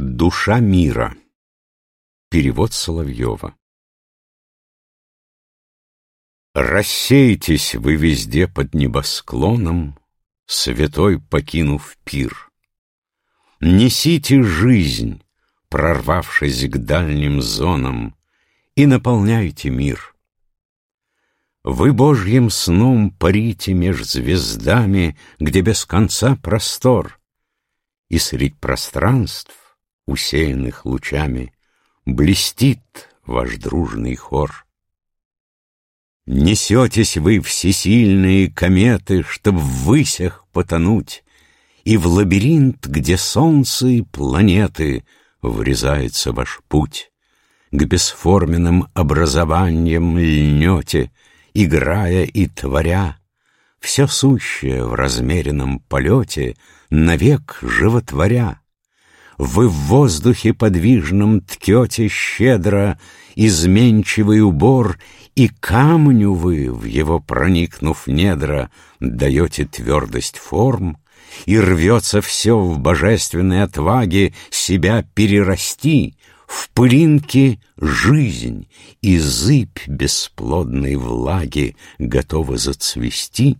Душа мира. Перевод Соловьева. Рассейтесь вы везде под небосклоном, Святой покинув пир. Несите жизнь, прорвавшись к дальним зонам, И наполняйте мир. Вы Божьим сном парите меж звездами, Где без конца простор, И средь пространств, усеянных лучами, Блестит ваш дружный хор. Несетесь вы всесильные кометы, Чтоб в высях потонуть, И в лабиринт, где солнце и планеты, Врезается ваш путь. К бесформенным образованиям льнете, Играя и творя, Все сущее в размеренном полете, Навек животворя. Вы в воздухе подвижном ткете щедро Изменчивый убор, И камню вы, в его проникнув недра, Даете твердость форм, И рвется все в божественной отваге Себя перерасти, В пылинке жизнь, и зыбь бесплодной влаги Готовы зацвести,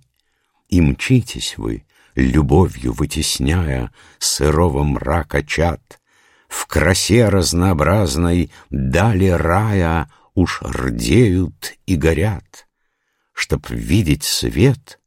и мчитесь вы, любовью вытесняя сырого мрака чад, в красе разнообразной дали рая уж рдеют и горят. Чтоб видеть свет,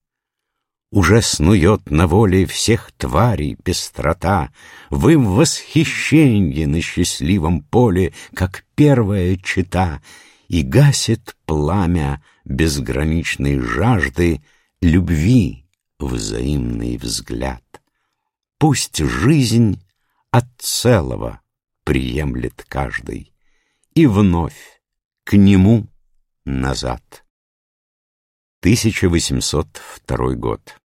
уже снует на воле всех тварей пестрота, в восхищенье на счастливом поле, как первая чита, И гасит пламя безграничной жажды любви взаимный взгляд. Пусть жизнь от целого приемлет каждый, И вновь к нему назад. 1802 год.